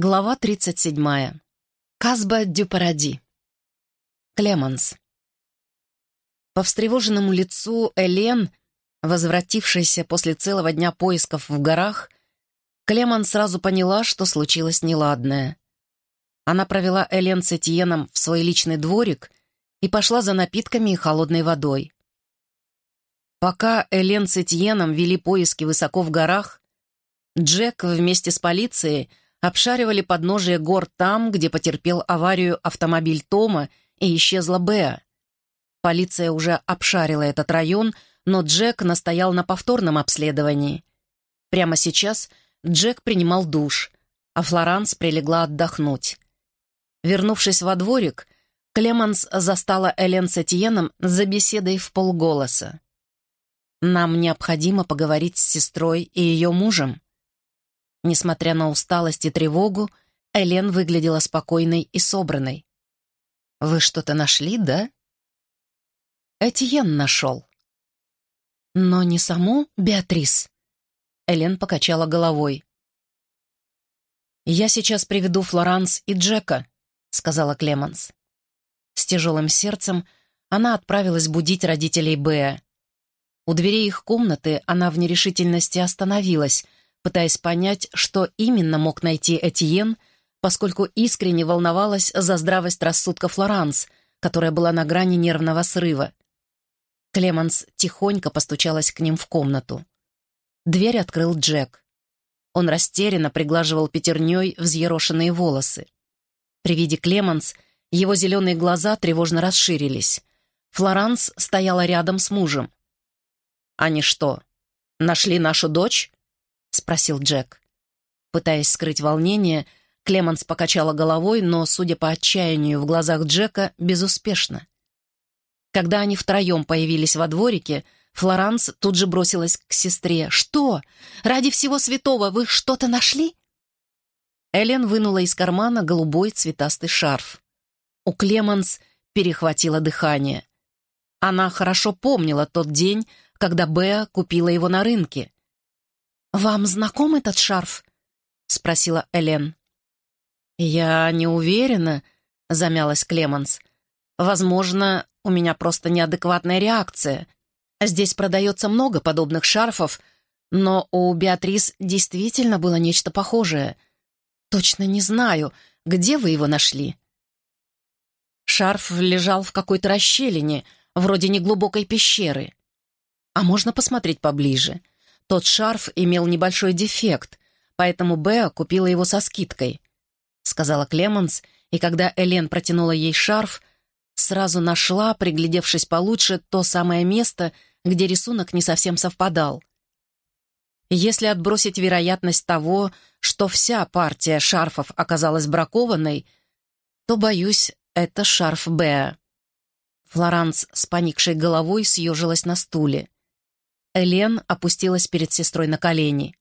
Глава 37. Казба дю Паради. Клеманс. По встревоженному лицу Элен, возвратившейся после целого дня поисков в горах, Клеман сразу поняла, что случилось неладное. Она провела Элен с Этьеном в свой личный дворик и пошла за напитками и холодной водой. Пока Элен с Этьеном вели поиски высоко в горах, Джек вместе с полицией — обшаривали подножие гор там, где потерпел аварию автомобиль Тома и исчезла Беа. Полиция уже обшарила этот район, но Джек настоял на повторном обследовании. Прямо сейчас Джек принимал душ, а Флоранс прилегла отдохнуть. Вернувшись во дворик, Клеманс застала Элен с Этьеном за беседой в полголоса. «Нам необходимо поговорить с сестрой и ее мужем», Несмотря на усталость и тревогу, Элен выглядела спокойной и собранной. «Вы что-то нашли, да?» «Этьен нашел». «Но не саму Беатрис?» Элен покачала головой. «Я сейчас приведу Флоранс и Джека», — сказала Клеманс. С тяжелым сердцем она отправилась будить родителей Беа. У дверей их комнаты она в нерешительности остановилась — пытаясь понять, что именно мог найти Этьен, поскольку искренне волновалась за здравость рассудка Флоранс, которая была на грани нервного срыва. Клеманс тихонько постучалась к ним в комнату. Дверь открыл Джек. Он растерянно приглаживал пятерней взъерошенные волосы. При виде Клеманс его зеленые глаза тревожно расширились. Флоранс стояла рядом с мужем. «Они что, нашли нашу дочь?» — спросил Джек. Пытаясь скрыть волнение, Клеманс покачала головой, но, судя по отчаянию в глазах Джека, безуспешно. Когда они втроем появились во дворике, Флоранс тут же бросилась к сестре. «Что? Ради всего святого вы что-то нашли?» Элен вынула из кармана голубой цветастый шарф. У Клеманс перехватило дыхание. Она хорошо помнила тот день, когда Беа купила его на рынке. «Вам знаком этот шарф?» — спросила Элен. «Я не уверена», — замялась Клеманс. «Возможно, у меня просто неадекватная реакция. Здесь продается много подобных шарфов, но у Беатрис действительно было нечто похожее. Точно не знаю, где вы его нашли?» Шарф лежал в какой-то расщелине, вроде неглубокой пещеры. «А можно посмотреть поближе?» Тот шарф имел небольшой дефект, поэтому Беа купила его со скидкой», — сказала Клеменс, и когда Элен протянула ей шарф, сразу нашла, приглядевшись получше, то самое место, где рисунок не совсем совпадал. Если отбросить вероятность того, что вся партия шарфов оказалась бракованной, то, боюсь, это шарф Беа. Флоранс с поникшей головой съежилась на стуле. Элен опустилась перед сестрой на колени.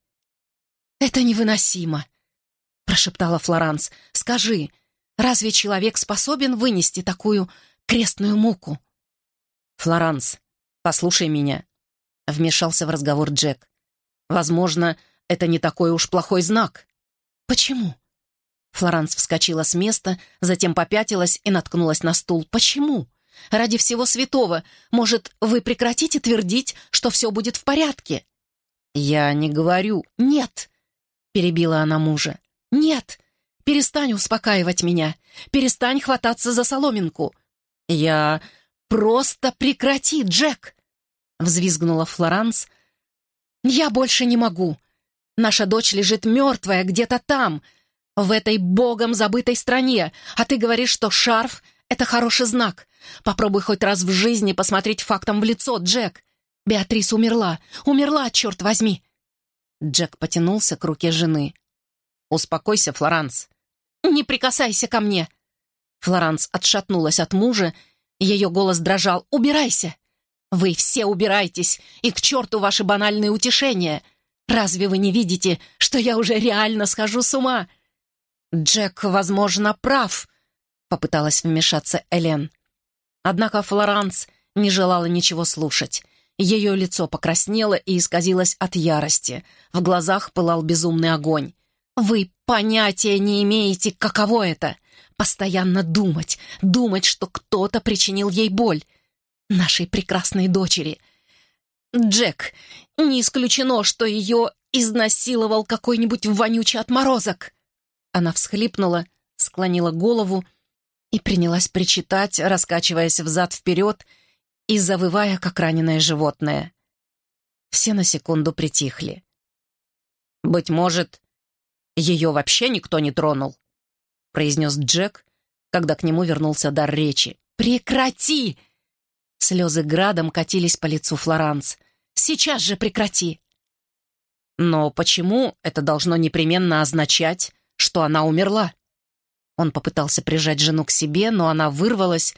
«Это невыносимо!» — прошептала Флоранс. «Скажи, разве человек способен вынести такую крестную муку?» «Флоранс, послушай меня», — вмешался в разговор Джек. «Возможно, это не такой уж плохой знак». «Почему?» Флоранс вскочила с места, затем попятилась и наткнулась на стул. «Почему?» Ради всего святого, может, вы прекратите твердить, что все будет в порядке?» «Я не говорю...» «Нет!» — перебила она мужа. «Нет! Перестань успокаивать меня! Перестань хвататься за соломинку!» «Я... просто прекрати, Джек!» — взвизгнула Флоранс. «Я больше не могу. Наша дочь лежит мертвая где-то там, в этой богом забытой стране, а ты говоришь, что шарф — это хороший знак. Попробуй хоть раз в жизни посмотреть фактом в лицо, Джек. Беатрис умерла. Умерла, черт возьми!» Джек потянулся к руке жены. «Успокойся, Флоранс». «Не прикасайся ко мне!» Флоранс отшатнулась от мужа, ее голос дрожал. «Убирайся! Вы все убирайтесь, и к черту ваши банальные утешения! Разве вы не видите, что я уже реально схожу с ума?» «Джек, возможно, прав», — попыталась вмешаться Элен. Однако Флоранс не желала ничего слушать. Ее лицо покраснело и исказилось от ярости. В глазах пылал безумный огонь. Вы понятия не имеете, каково это — постоянно думать, думать, что кто-то причинил ей боль. Нашей прекрасной дочери. Джек, не исключено, что ее изнасиловал какой-нибудь вонючий отморозок. Она всхлипнула, склонила голову и принялась причитать, раскачиваясь взад-вперед и завывая, как раненое животное. Все на секунду притихли. «Быть может, ее вообще никто не тронул?» произнес Джек, когда к нему вернулся дар речи. «Прекрати!» Слезы градом катились по лицу Флоранс. «Сейчас же прекрати!» «Но почему это должно непременно означать, что она умерла?» Он попытался прижать жену к себе, но она вырвалась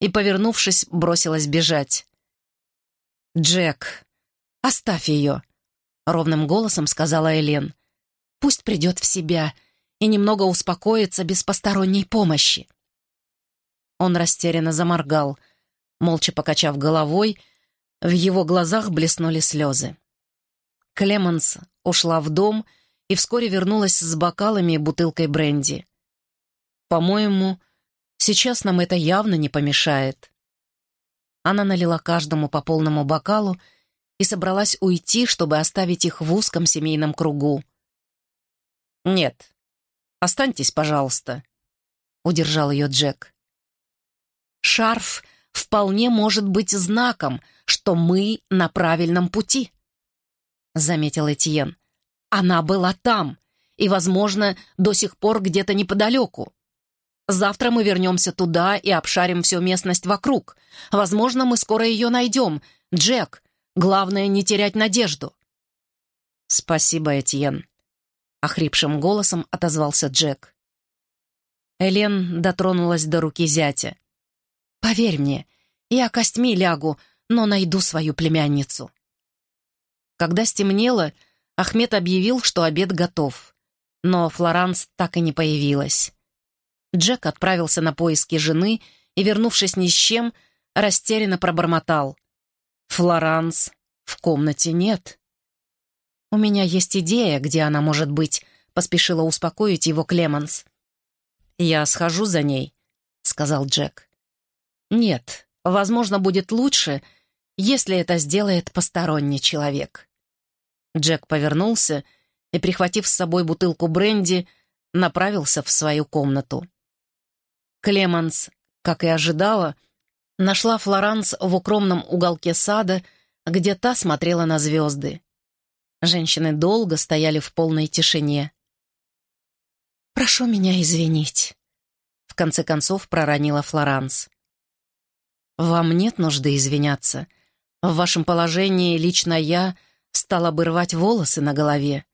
и, повернувшись, бросилась бежать. «Джек, оставь ее», — ровным голосом сказала Элен. «Пусть придет в себя и немного успокоится без посторонней помощи». Он растерянно заморгал, молча покачав головой, в его глазах блеснули слезы. Клеменс ушла в дом и вскоре вернулась с бокалами и бутылкой бренди. По-моему, сейчас нам это явно не помешает. Она налила каждому по полному бокалу и собралась уйти, чтобы оставить их в узком семейном кругу. «Нет, останьтесь, пожалуйста», — удержал ее Джек. «Шарф вполне может быть знаком, что мы на правильном пути», — заметил Этьен. «Она была там и, возможно, до сих пор где-то неподалеку. Завтра мы вернемся туда и обшарим всю местность вокруг. Возможно, мы скоро ее найдем. Джек, главное не терять надежду». «Спасибо, Этьен», — охрипшим голосом отозвался Джек. Элен дотронулась до руки зятя. «Поверь мне, я костьми лягу, но найду свою племянницу». Когда стемнело, Ахмед объявил, что обед готов. Но Флоранс так и не появилась. Джек отправился на поиски жены и, вернувшись ни с чем, растерянно пробормотал. «Флоранс в комнате нет». «У меня есть идея, где она может быть», — поспешила успокоить его Клеменс. «Я схожу за ней», — сказал Джек. «Нет, возможно, будет лучше, если это сделает посторонний человек». Джек повернулся и, прихватив с собой бутылку бренди, направился в свою комнату. Клеманс, как и ожидала, нашла Флоранс в укромном уголке сада, где та смотрела на звезды. Женщины долго стояли в полной тишине. «Прошу меня извинить», — в конце концов проронила Флоранс. «Вам нет нужды извиняться. В вашем положении лично я стала бы рвать волосы на голове.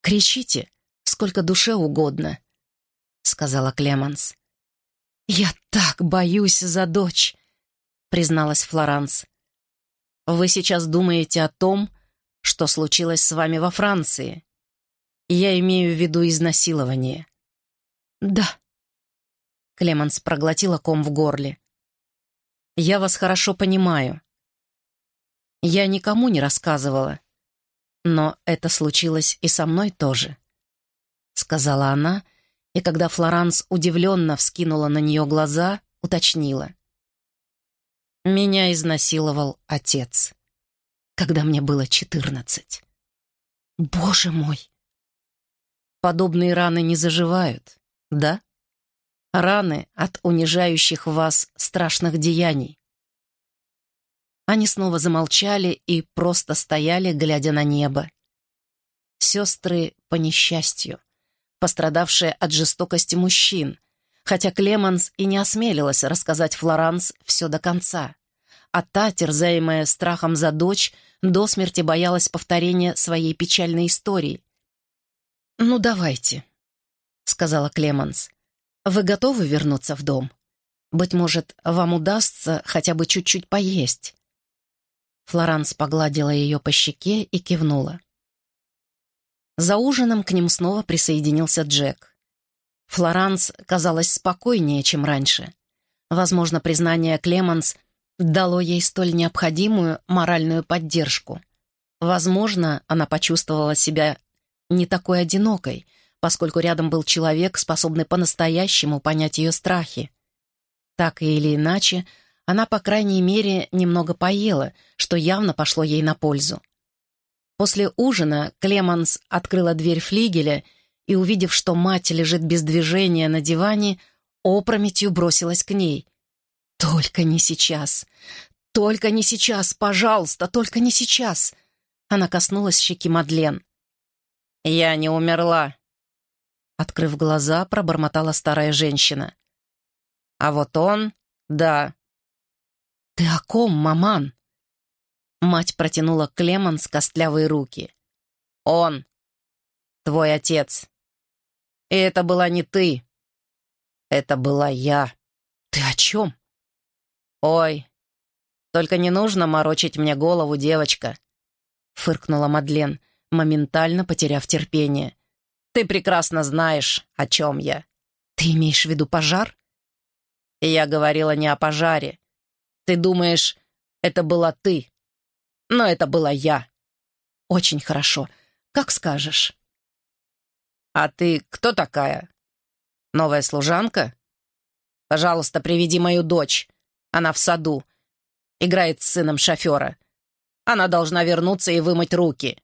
Кричите, сколько душе угодно», — сказала Клеманс. «Я так боюсь за дочь», — призналась Флоранс. «Вы сейчас думаете о том, что случилось с вами во Франции. Я имею в виду изнасилование». «Да». Клеманс проглотила ком в горле. «Я вас хорошо понимаю. Я никому не рассказывала, но это случилось и со мной тоже», — сказала она, и когда Флоранс удивленно вскинула на нее глаза, уточнила. «Меня изнасиловал отец, когда мне было четырнадцать». «Боже мой!» «Подобные раны не заживают, да? Раны от унижающих вас страшных деяний». Они снова замолчали и просто стояли, глядя на небо. Сестры по несчастью — пострадавшая от жестокости мужчин, хотя Клеманс и не осмелилась рассказать Флоранс все до конца. А та, терзаемая страхом за дочь, до смерти боялась повторения своей печальной истории. «Ну, давайте», — сказала Клеманс. «Вы готовы вернуться в дом? Быть может, вам удастся хотя бы чуть-чуть поесть?» Флоранс погладила ее по щеке и кивнула. За ужином к ним снова присоединился Джек. Флоранс казалась спокойнее, чем раньше. Возможно, признание Клеманс дало ей столь необходимую моральную поддержку. Возможно, она почувствовала себя не такой одинокой, поскольку рядом был человек, способный по-настоящему понять ее страхи. Так или иначе, она, по крайней мере, немного поела, что явно пошло ей на пользу. После ужина Клеманс открыла дверь флигеля и, увидев, что мать лежит без движения на диване, опрометью бросилась к ней. «Только не сейчас! Только не сейчас! Пожалуйста, только не сейчас!» Она коснулась щеки Мадлен. «Я не умерла!» Открыв глаза, пробормотала старая женщина. «А вот он, да, «Ты о ком, маман?» Мать протянула Клеманс костлявые руки. «Он, твой отец. И это была не ты. Это была я. Ты о чем?» «Ой, только не нужно морочить мне голову, девочка», — фыркнула Мадлен, моментально потеряв терпение. «Ты прекрасно знаешь, о чем я». «Ты имеешь в виду пожар?» «Я говорила не о пожаре. Ты думаешь, это была ты, но это была я. Очень хорошо. Как скажешь. А ты кто такая? Новая служанка? Пожалуйста, приведи мою дочь. Она в саду. Играет с сыном шофера. Она должна вернуться и вымыть руки.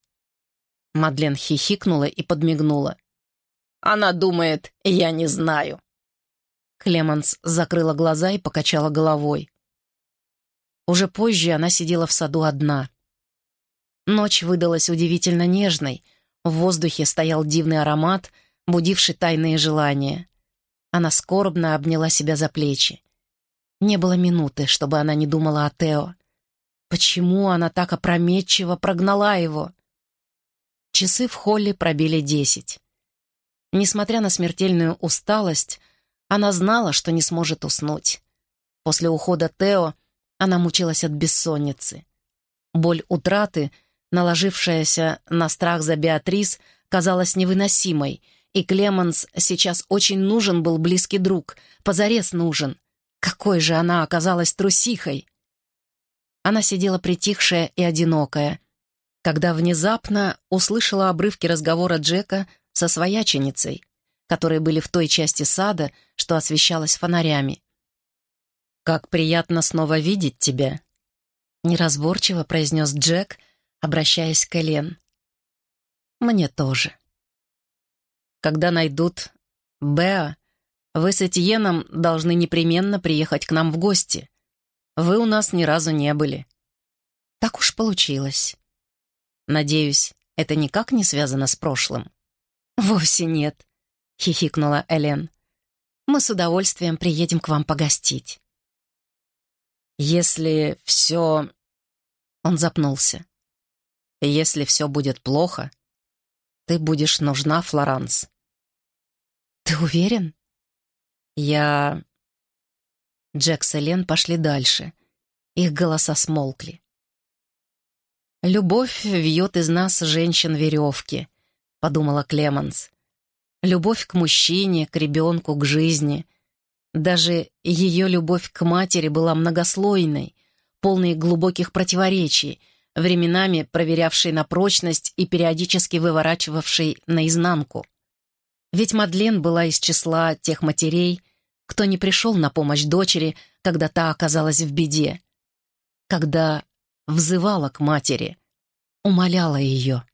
Мадлен хихикнула и подмигнула. Она думает, я не знаю. Клеманс закрыла глаза и покачала головой. Уже позже она сидела в саду одна. Ночь выдалась удивительно нежной, в воздухе стоял дивный аромат, будивший тайные желания. Она скорбно обняла себя за плечи. Не было минуты, чтобы она не думала о Тео. Почему она так опрометчиво прогнала его? Часы в холле пробили десять. Несмотря на смертельную усталость, она знала, что не сможет уснуть. После ухода Тео она мучилась от бессонницы. Боль утраты, наложившаяся на страх за Беатрис, казалась невыносимой, и Клеменс сейчас очень нужен был близкий друг, позарез нужен. Какой же она оказалась трусихой! Она сидела притихшая и одинокая, когда внезапно услышала обрывки разговора Джека со свояченицей, которые были в той части сада, что освещалась фонарями. «Как приятно снова видеть тебя», — неразборчиво произнес Джек, обращаясь к Элен. «Мне тоже». «Когда найдут Беа, вы с Этьеном должны непременно приехать к нам в гости. Вы у нас ни разу не были». «Так уж получилось». «Надеюсь, это никак не связано с прошлым?» «Вовсе нет», — хихикнула Элен. «Мы с удовольствием приедем к вам погостить». «Если все...» Он запнулся. «Если все будет плохо, ты будешь нужна, Флоранс». «Ты уверен?» «Я...» Джек и Лен пошли дальше. Их голоса смолкли. «Любовь вьет из нас, женщин, веревки», — подумала Клеменс. «Любовь к мужчине, к ребенку, к жизни — даже ее любовь к матери была многослойной, полной глубоких противоречий, временами проверявшей на прочность и периодически выворачивавшей наизнанку. Ведь Мадлен была из числа тех матерей, кто не пришел на помощь дочери, когда та оказалась в беде, когда взывала к матери, умоляла ее.